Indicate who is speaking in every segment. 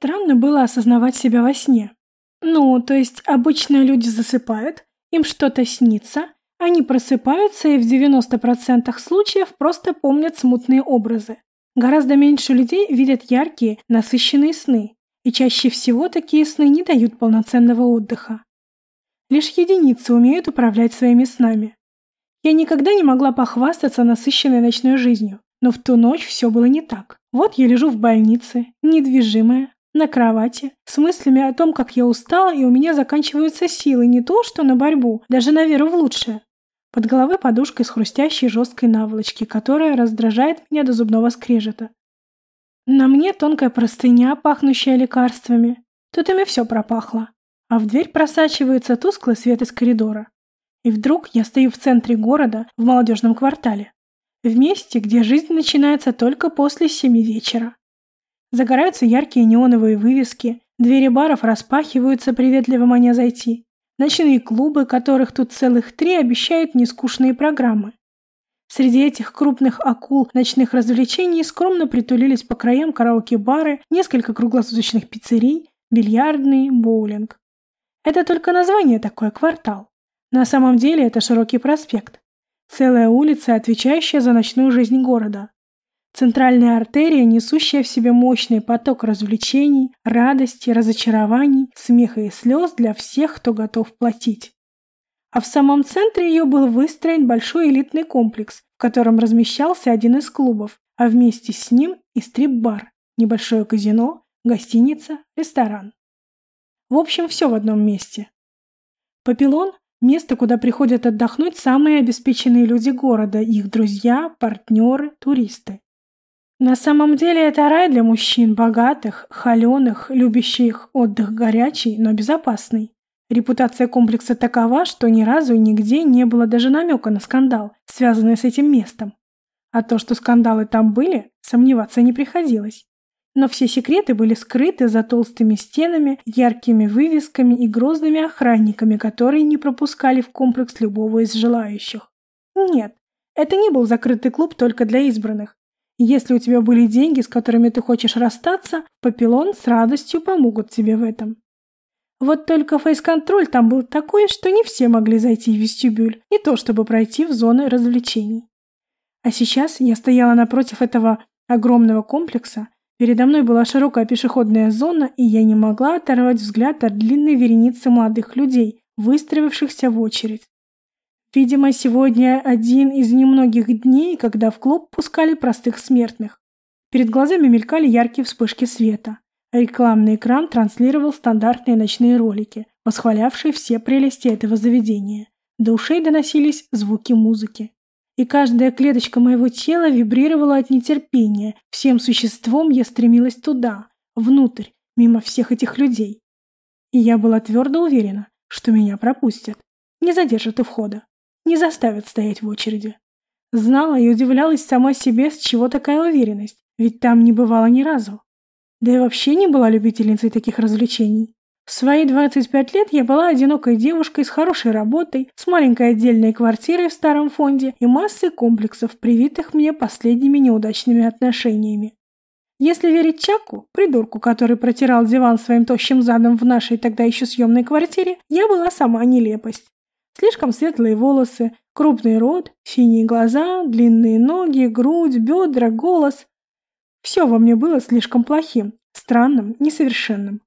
Speaker 1: Странно было осознавать себя во сне. Ну, то есть обычно люди засыпают, им что-то снится, они просыпаются и в 90% случаев просто помнят смутные образы. Гораздо меньше людей видят яркие, насыщенные сны, и чаще всего такие сны не дают полноценного отдыха. Лишь единицы умеют управлять своими снами. Я никогда не могла похвастаться насыщенной ночной жизнью, но в ту ночь все было не так. Вот я лежу в больнице, недвижимая, на кровати, с мыслями о том, как я устала и у меня заканчиваются силы не то, что на борьбу, даже на веру в лучшее. Под головой подушка из хрустящей жесткой наволочки, которая раздражает меня до зубного скрежета. На мне тонкая простыня, пахнущая лекарствами. Тут ими все пропахло. А в дверь просачивается тусклый свет из коридора. И вдруг я стою в центре города, в молодежном квартале. В месте, где жизнь начинается только после семи вечера. Загораются яркие неоновые вывески, двери баров распахиваются, приветливо маня зайти. Ночные клубы, которых тут целых три, обещают нескучные программы. Среди этих крупных акул ночных развлечений скромно притулились по краям караоке-бары, несколько круглосуточных пиццерий, бильярдный, боулинг. Это только название такое квартал. На самом деле это широкий проспект. Целая улица, отвечающая за ночную жизнь города. Центральная артерия, несущая в себе мощный поток развлечений, радости, разочарований, смеха и слез для всех, кто готов платить. А в самом центре ее был выстроен большой элитный комплекс, в котором размещался один из клубов, а вместе с ним и стрип-бар, небольшое казино, гостиница, ресторан. В общем, все в одном месте. Папилон – место, куда приходят отдохнуть самые обеспеченные люди города, их друзья, партнеры, туристы. На самом деле это рай для мужчин, богатых, холеных, любящих отдых горячий, но безопасный. Репутация комплекса такова, что ни разу и нигде не было даже намека на скандал, связанный с этим местом. А то, что скандалы там были, сомневаться не приходилось. Но все секреты были скрыты за толстыми стенами, яркими вывесками и грозными охранниками, которые не пропускали в комплекс любого из желающих. Нет, это не был закрытый клуб только для избранных. Если у тебя были деньги, с которыми ты хочешь расстаться, Папилон с радостью помогут тебе в этом. Вот только фейс-контроль там был такой, что не все могли зайти в вестибюль, не то чтобы пройти в зоны развлечений. А сейчас я стояла напротив этого огромного комплекса, передо мной была широкая пешеходная зона, и я не могла оторвать взгляд от длинной вереницы молодых людей, выстроившихся в очередь. Видимо, сегодня один из немногих дней, когда в клуб пускали простых смертных. Перед глазами мелькали яркие вспышки света. рекламный экран транслировал стандартные ночные ролики, восхвалявшие все прелести этого заведения. До ушей доносились звуки музыки. И каждая клеточка моего тела вибрировала от нетерпения. Всем существом я стремилась туда, внутрь, мимо всех этих людей. И я была твердо уверена, что меня пропустят, не задержат у входа не заставят стоять в очереди. Знала и удивлялась сама себе, с чего такая уверенность, ведь там не бывала ни разу. Да и вообще не была любительницей таких развлечений. В свои 25 лет я была одинокой девушкой с хорошей работой, с маленькой отдельной квартирой в старом фонде и массой комплексов, привитых мне последними неудачными отношениями. Если верить Чаку, придурку, который протирал диван своим тощим задом в нашей тогда еще съемной квартире, я была сама нелепость. Слишком светлые волосы, крупный рот, синие глаза, длинные ноги, грудь, бедра, голос. Все во мне было слишком плохим, странным, несовершенным.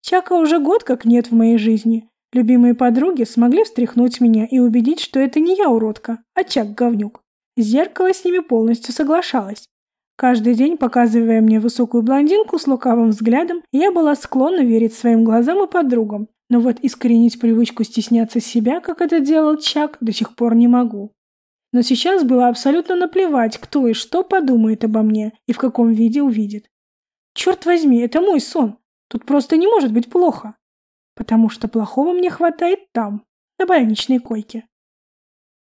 Speaker 1: Чака уже год как нет в моей жизни. Любимые подруги смогли встряхнуть меня и убедить, что это не я уродка, а Чак говнюк. Зеркало с ними полностью соглашалось. Каждый день, показывая мне высокую блондинку с лукавым взглядом, я была склонна верить своим глазам и подругам, но вот искоренить привычку стесняться себя, как это делал Чак, до сих пор не могу. Но сейчас было абсолютно наплевать, кто и что подумает обо мне и в каком виде увидит. Черт возьми, это мой сон. Тут просто не может быть плохо. Потому что плохого мне хватает там, на больничной койке.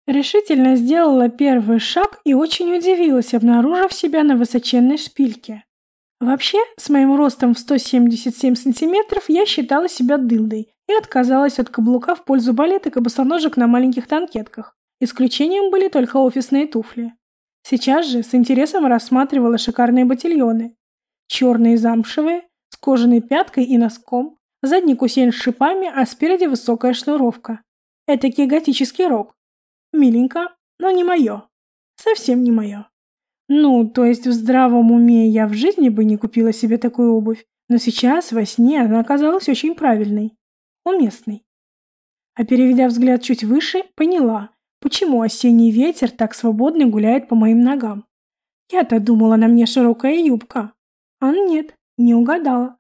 Speaker 1: Решительно сделала первый шаг и очень удивилась, обнаружив себя на высоченной шпильке. Вообще, с моим ростом в 177 сантиметров я считала себя дылдой и отказалась от каблука в пользу балеток и босоножек на маленьких танкетках. Исключением были только офисные туфли. Сейчас же с интересом рассматривала шикарные ботильоны. Черные замшевые, с кожаной пяткой и носком. Задник усеян шипами, а спереди высокая шнуровка. Этакий готический рог. Миленько, но не мое. Совсем не мое. Ну, то есть в здравом уме я в жизни бы не купила себе такую обувь, но сейчас во сне она оказалась очень правильной, уместной. А переведя взгляд чуть выше, поняла, почему осенний ветер так свободно гуляет по моим ногам. Я-то думала, на мне широкая юбка. А нет, не угадала.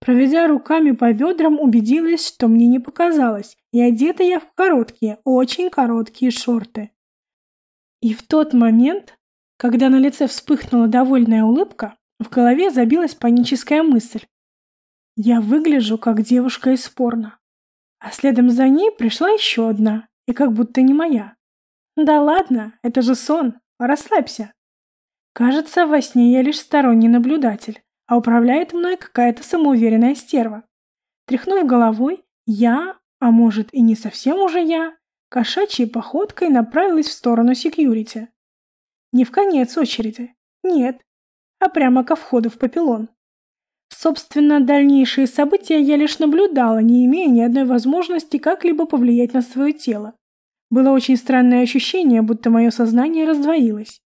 Speaker 1: Проведя руками по бедрам, убедилась, что мне не показалось, и одета я в короткие, очень короткие шорты. И в тот момент, когда на лице вспыхнула довольная улыбка, в голове забилась паническая мысль. Я выгляжу как девушка из порно. А следом за ней пришла еще одна, и как будто не моя. Да ладно, это же сон, расслабься. Кажется, во сне я лишь сторонний наблюдатель а управляет мной какая-то самоуверенная стерва. Тряхнув головой, я, а может и не совсем уже я, кошачьей походкой направилась в сторону секьюрити. Не в конец очереди, нет, а прямо ко входу в папиллон. Собственно, дальнейшие события я лишь наблюдала, не имея ни одной возможности как-либо повлиять на свое тело. Было очень странное ощущение, будто мое сознание раздвоилось.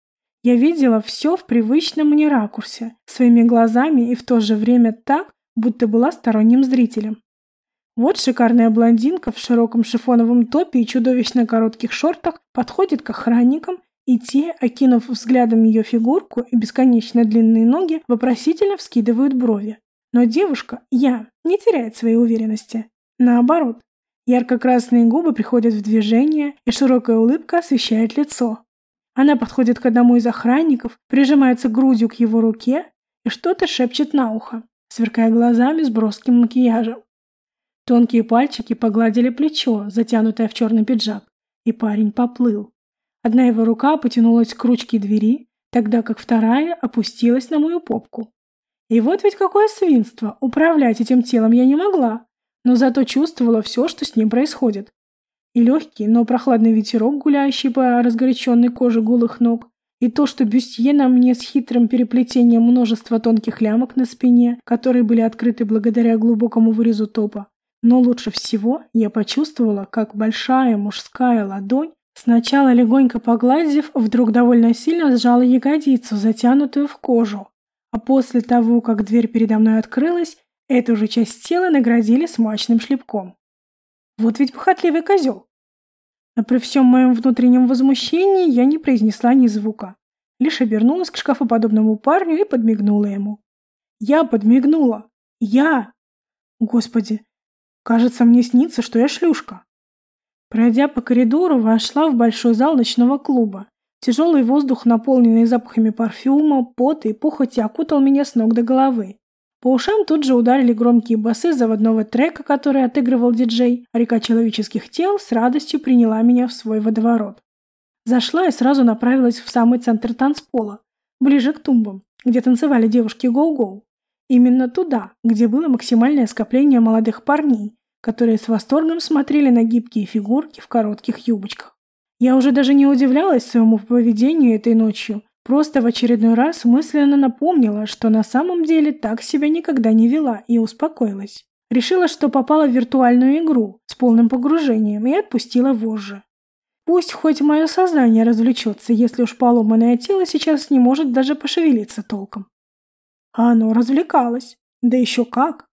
Speaker 1: Я видела все в привычном мне ракурсе, своими глазами и в то же время так, будто была сторонним зрителем. Вот шикарная блондинка в широком шифоновом топе и чудовищно коротких шортах подходит к охранникам, и те, окинув взглядом ее фигурку и бесконечно длинные ноги, вопросительно вскидывают брови. Но девушка, я, не теряет своей уверенности. Наоборот, ярко-красные губы приходят в движение, и широкая улыбка освещает лицо. Она подходит к одному из охранников, прижимается грудью к его руке и что-то шепчет на ухо, сверкая глазами с броским макияжем. Тонкие пальчики погладили плечо, затянутое в черный пиджак, и парень поплыл. Одна его рука потянулась к ручке двери, тогда как вторая опустилась на мою попку. И вот ведь какое свинство! Управлять этим телом я не могла, но зато чувствовала все, что с ним происходит и легкий, но прохладный ветерок, гуляющий по разгоряченной коже голых ног, и то, что бюстье на мне с хитрым переплетением множества тонких лямок на спине, которые были открыты благодаря глубокому вырезу топа. Но лучше всего я почувствовала, как большая мужская ладонь, сначала легонько погладив, вдруг довольно сильно сжала ягодицу, затянутую в кожу. А после того, как дверь передо мной открылась, эту же часть тела наградили смачным шлепком. Вот ведь похотливый козел. Но при всем моем внутреннем возмущении я не произнесла ни звука. Лишь обернулась к шкафоподобному парню и подмигнула ему. Я подмигнула. Я! Господи, кажется, мне снится, что я шлюшка. Пройдя по коридору, вошла в большой зал ночного клуба. Тяжелый воздух, наполненный запахами парфюма, пота и похоти, окутал меня с ног до головы. По ушам тут же ударили громкие басы заводного трека, который отыгрывал диджей, а река человеческих тел с радостью приняла меня в свой водоворот. Зашла и сразу направилась в самый центр танцпола, ближе к тумбам, где танцевали девушки гоу-гоу. Именно туда, где было максимальное скопление молодых парней, которые с восторгом смотрели на гибкие фигурки в коротких юбочках. Я уже даже не удивлялась своему поведению этой ночью, Просто в очередной раз мысленно напомнила, что на самом деле так себя никогда не вела и успокоилась. Решила, что попала в виртуальную игру с полным погружением и отпустила вожжи. Пусть хоть мое сознание развлечется, если уж поломанное тело сейчас не может даже пошевелиться толком. А оно развлекалось. Да еще как.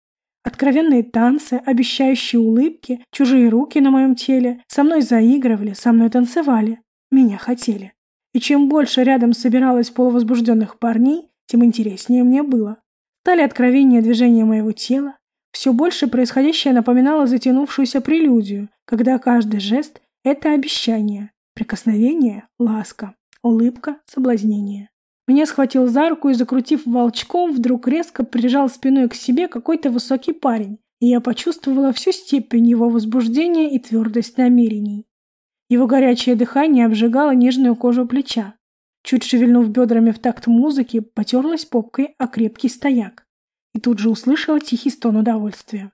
Speaker 1: Откровенные танцы, обещающие улыбки, чужие руки на моем теле. Со мной заигрывали, со мной танцевали. Меня хотели. И чем больше рядом собиралось полувозбужденных парней, тем интереснее мне было. Стали откровения движения моего тела. Все больше происходящее напоминало затянувшуюся прелюдию, когда каждый жест — это обещание, прикосновение — ласка, улыбка — соблазнение. Меня схватил за руку и, закрутив волчком, вдруг резко прижал спиной к себе какой-то высокий парень, и я почувствовала всю степень его возбуждения и твердость намерений. Его горячее дыхание обжигало нежную кожу плеча. Чуть шевельнув бедрами в такт музыки, потерлась попкой о крепкий стояк. И тут же услышала тихий стон удовольствия.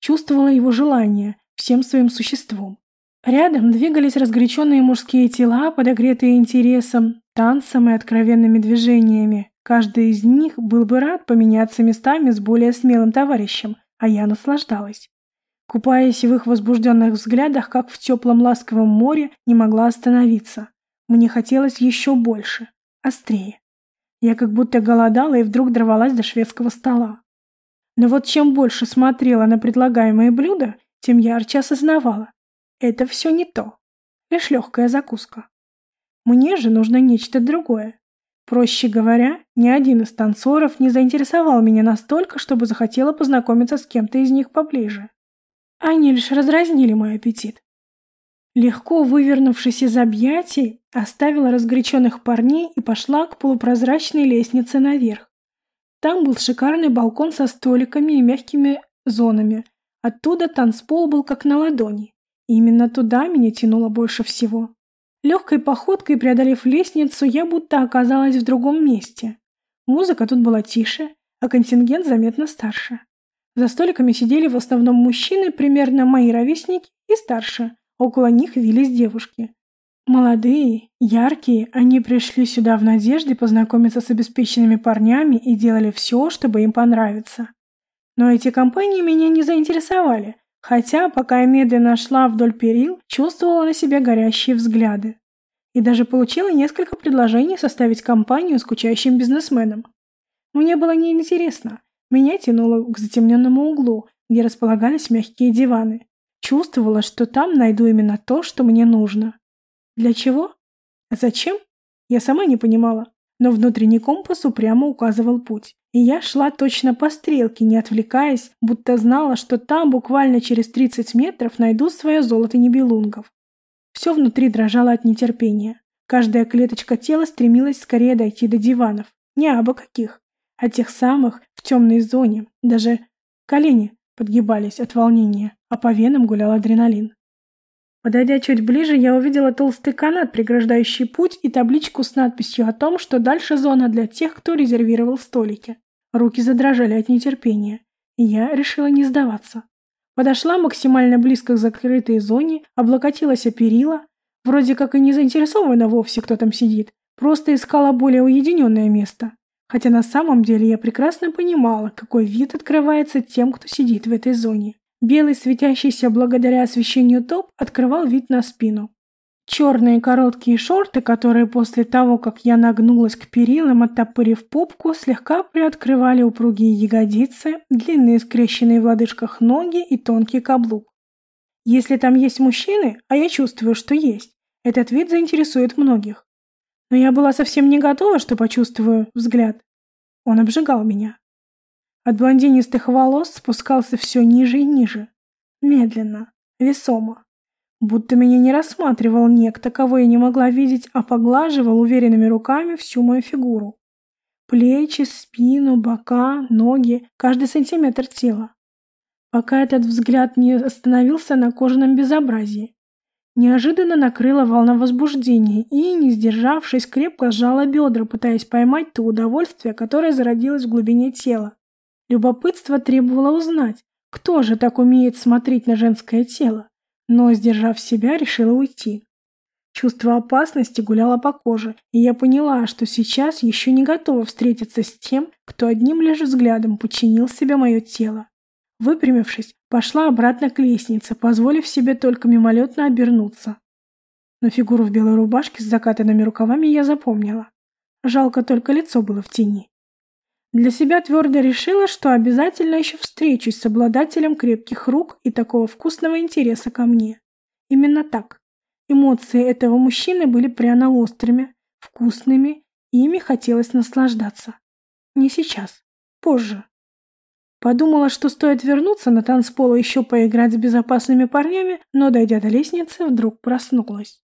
Speaker 1: Чувствовала его желание всем своим существом. Рядом двигались разгоряченные мужские тела, подогретые интересом, танцем и откровенными движениями. Каждый из них был бы рад поменяться местами с более смелым товарищем, а я наслаждалась. Купаясь в их возбужденных взглядах, как в теплом ласковом море, не могла остановиться. Мне хотелось еще больше, острее. Я как будто голодала и вдруг дорвалась до шведского стола. Но вот чем больше смотрела на предлагаемые блюда, тем ярче осознавала. Это все не то. Лишь легкая закуска. Мне же нужно нечто другое. Проще говоря, ни один из танцоров не заинтересовал меня настолько, чтобы захотела познакомиться с кем-то из них поближе. Они лишь разразнили мой аппетит. Легко вывернувшись из объятий, оставила разгоряченных парней и пошла к полупрозрачной лестнице наверх. Там был шикарный балкон со столиками и мягкими зонами. Оттуда танцпол был как на ладони. И именно туда меня тянуло больше всего. Легкой походкой преодолев лестницу, я будто оказалась в другом месте. Музыка тут была тише, а контингент заметно старше. За столиками сидели в основном мужчины, примерно мои ровесники и старше. Около них вились девушки. Молодые, яркие, они пришли сюда в надежде познакомиться с обеспеченными парнями и делали все, чтобы им понравиться. Но эти компании меня не заинтересовали, хотя, пока я медленно шла вдоль перил, чувствовала на себе горящие взгляды. И даже получила несколько предложений составить компанию скучающим бизнесменам. Мне было неинтересно, меня тянуло к затемненному углу, где располагались мягкие диваны. Чувствовала, что там найду именно то, что мне нужно. Для чего? Зачем? Я сама не понимала. Но внутренний компас упрямо указывал путь. И я шла точно по стрелке, не отвлекаясь, будто знала, что там буквально через 30 метров найду свое золото небелунгов. Все внутри дрожало от нетерпения. Каждая клеточка тела стремилась скорее дойти до диванов. Не абы каких а тех самых в темной зоне. Даже колени подгибались от волнения, а по венам гулял адреналин. Подойдя чуть ближе, я увидела толстый канат, преграждающий путь, и табличку с надписью о том, что дальше зона для тех, кто резервировал столики. Руки задрожали от нетерпения, и я решила не сдаваться. Подошла максимально близко к закрытой зоне, облокотилась о перила, вроде как и не заинтересована вовсе, кто там сидит, просто искала более уединенное место. Хотя на самом деле я прекрасно понимала, какой вид открывается тем, кто сидит в этой зоне. Белый, светящийся благодаря освещению топ, открывал вид на спину. Черные короткие шорты, которые после того, как я нагнулась к перилам, оттопырив попку, слегка приоткрывали упругие ягодицы, длинные скрещенные в лодыжках ноги и тонкий каблук. Если там есть мужчины, а я чувствую, что есть, этот вид заинтересует многих. Но я была совсем не готова, что почувствую взгляд. Он обжигал меня. От блондинистых волос спускался все ниже и ниже. Медленно, весомо. Будто меня не рассматривал некто, кого я не могла видеть, а поглаживал уверенными руками всю мою фигуру. Плечи, спину, бока, ноги, каждый сантиметр тела. Пока этот взгляд не остановился на кожаном безобразии. Неожиданно накрыла волна возбуждения и, не сдержавшись, крепко сжала бедра, пытаясь поймать то удовольствие, которое зародилось в глубине тела. Любопытство требовало узнать, кто же так умеет смотреть на женское тело, но, сдержав себя, решила уйти. Чувство опасности гуляло по коже, и я поняла, что сейчас еще не готова встретиться с тем, кто одним лишь взглядом подчинил себе мое тело. Выпрямившись, пошла обратно к лестнице, позволив себе только мимолетно обернуться. Но фигуру в белой рубашке с закатанными рукавами я запомнила. Жалко только лицо было в тени. Для себя твердо решила, что обязательно еще встречусь с обладателем крепких рук и такого вкусного интереса ко мне. Именно так. Эмоции этого мужчины были пряно острыми, вкусными, и ими хотелось наслаждаться. Не сейчас. Позже. Подумала, что стоит вернуться на танцпол и еще поиграть с безопасными парнями, но, дойдя до лестницы, вдруг проснулась.